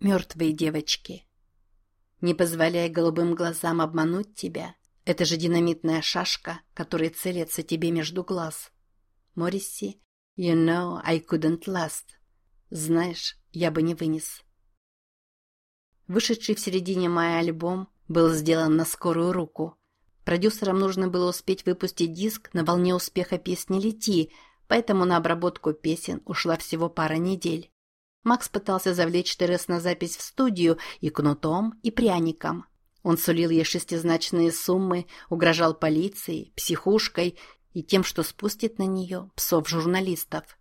мертвые девочки. Не позволяй голубым глазам обмануть тебя. Это же динамитная шашка, которая целится тебе между глаз. Морриси, you know I couldn't last. Знаешь, я бы не вынес. Вышедший в середине мая альбом был сделан на скорую руку. Продюсерам нужно было успеть выпустить диск на волне успеха песни «Лети», поэтому на обработку песен ушла всего пара недель. Макс пытался завлечь Терес на запись в студию и кнутом, и пряником. Он сулил ей шестизначные суммы, угрожал полицией, психушкой и тем, что спустит на нее псов-журналистов.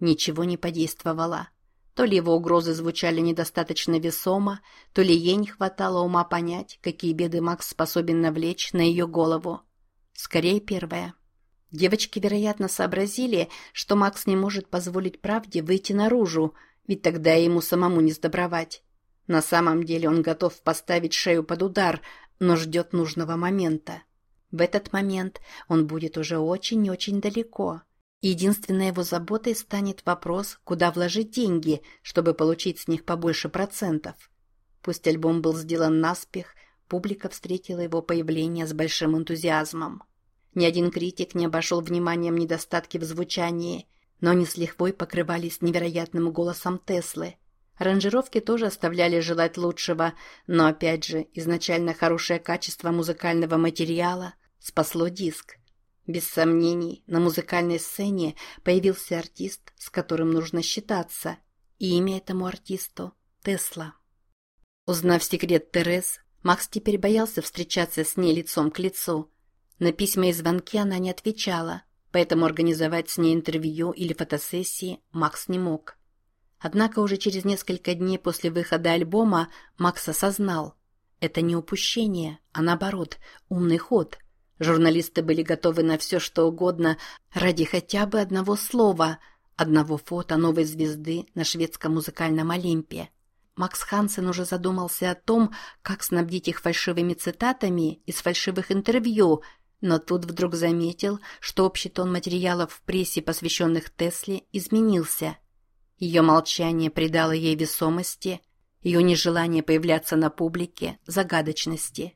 Ничего не подействовало. То ли его угрозы звучали недостаточно весомо, то ли ей не хватало ума понять, какие беды Макс способен навлечь на ее голову. Скорее первое. Девочки, вероятно, сообразили, что Макс не может позволить правде выйти наружу, ведь тогда ему самому не сдобровать. На самом деле он готов поставить шею под удар, но ждет нужного момента. В этот момент он будет уже очень-очень далеко. Единственной его заботой станет вопрос, куда вложить деньги, чтобы получить с них побольше процентов. Пусть альбом был сделан наспех, публика встретила его появление с большим энтузиазмом. Ни один критик не обошел вниманием недостатки в звучании, но они с лихвой покрывались невероятным голосом Теслы. Аранжировки тоже оставляли желать лучшего, но опять же, изначально хорошее качество музыкального материала спасло диск. Без сомнений, на музыкальной сцене появился артист, с которым нужно считаться, и имя этому артисту – Тесла. Узнав секрет Терез, Макс теперь боялся встречаться с ней лицом к лицу. На письма и звонки она не отвечала – поэтому организовать с ней интервью или фотосессии Макс не мог. Однако уже через несколько дней после выхода альбома Макс осознал – это не упущение, а наоборот, умный ход. Журналисты были готовы на все, что угодно, ради хотя бы одного слова, одного фото новой звезды на шведском музыкальном Олимпе. Макс Хансен уже задумался о том, как снабдить их фальшивыми цитатами из фальшивых интервью – но тут вдруг заметил, что общий тон материалов в прессе, посвященных Тесле, изменился. Ее молчание придало ей весомости, ее нежелание появляться на публике – загадочности.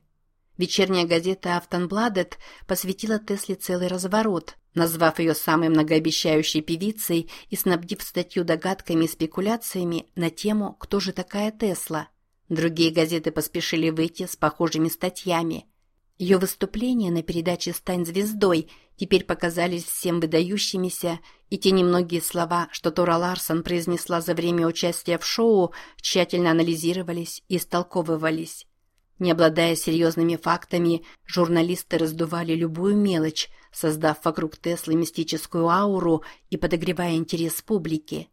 Вечерняя газета «Автонбладет» посвятила Тесле целый разворот, назвав ее самой многообещающей певицей и снабдив статью догадками и спекуляциями на тему «Кто же такая Тесла?». Другие газеты поспешили выйти с похожими статьями – ее выступления на передаче «Стань звездой» теперь показались всем выдающимися, и те немногие слова, что Тора Ларсон произнесла за время участия в шоу, тщательно анализировались и истолковывались. Не обладая серьезными фактами, журналисты раздували любую мелочь, создав вокруг Теслы мистическую ауру и подогревая интерес публики.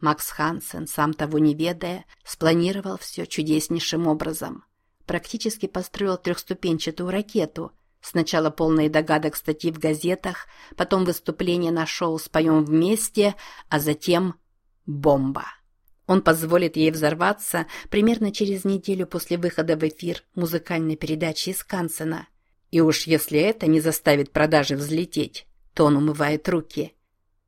Макс Хансен, сам того не ведая, спланировал все чудеснейшим образом – практически построил трехступенчатую ракету. Сначала полные догадок статьи в газетах, потом выступление на шоу «Споем вместе», а затем бомба. Он позволит ей взорваться примерно через неделю после выхода в эфир музыкальной передачи из Кансена. И уж если это не заставит продажи взлететь, то он умывает руки.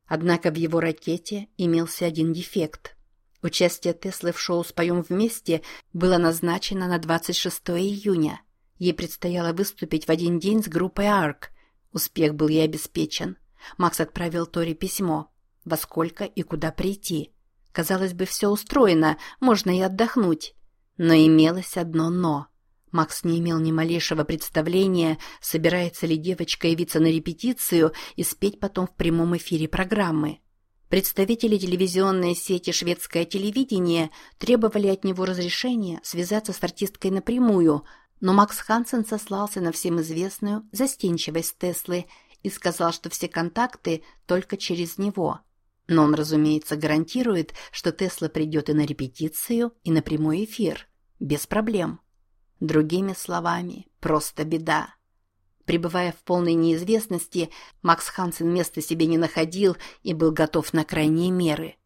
Однако в его ракете имелся один дефект – Участие Теслы в шоу «Споем вместе» было назначено на 26 июня. Ей предстояло выступить в один день с группой «Арк». Успех был ей обеспечен. Макс отправил Тори письмо. Во сколько и куда прийти. Казалось бы, все устроено, можно и отдохнуть. Но имелось одно «но». Макс не имел ни малейшего представления, собирается ли девочка явиться на репетицию и спеть потом в прямом эфире программы. Представители телевизионной сети «Шведское телевидение» требовали от него разрешения связаться с артисткой напрямую, но Макс Хансен сослался на всем известную застенчивость Теслы и сказал, что все контакты только через него. Но он, разумеется, гарантирует, что Тесла придет и на репетицию, и на прямой эфир. Без проблем. Другими словами, просто беда. Пребывая в полной неизвестности, Макс Хансен места себе не находил и был готов на крайние меры.